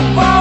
far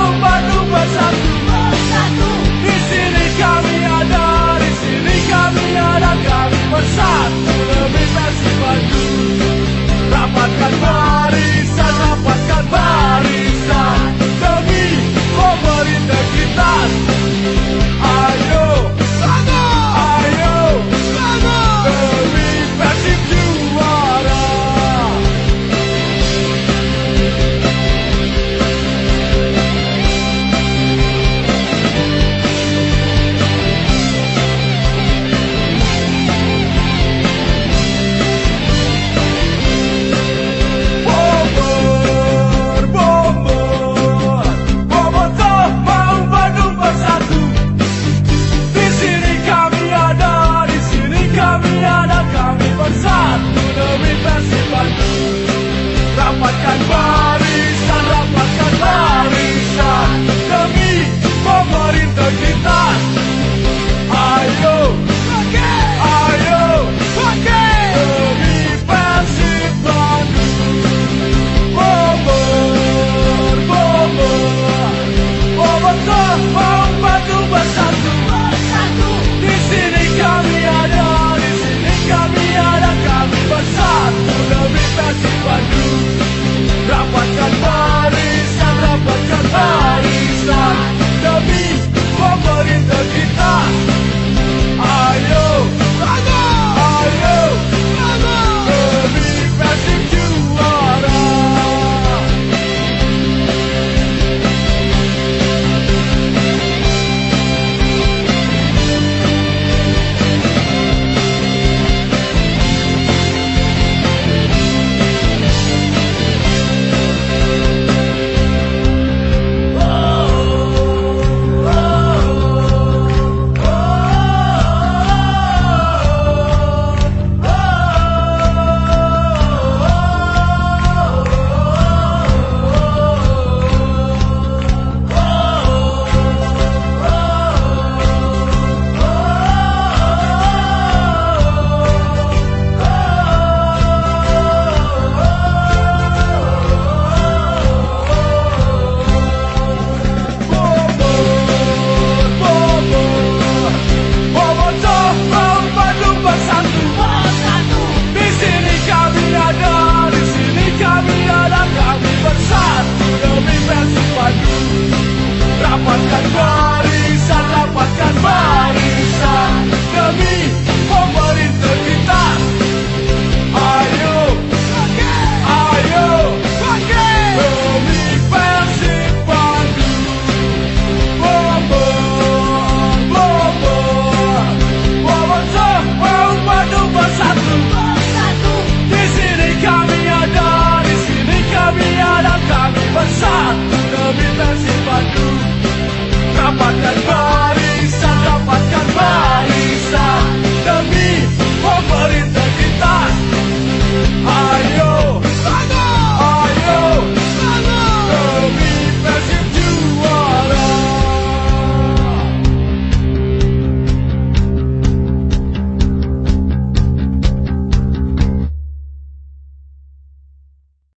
I've.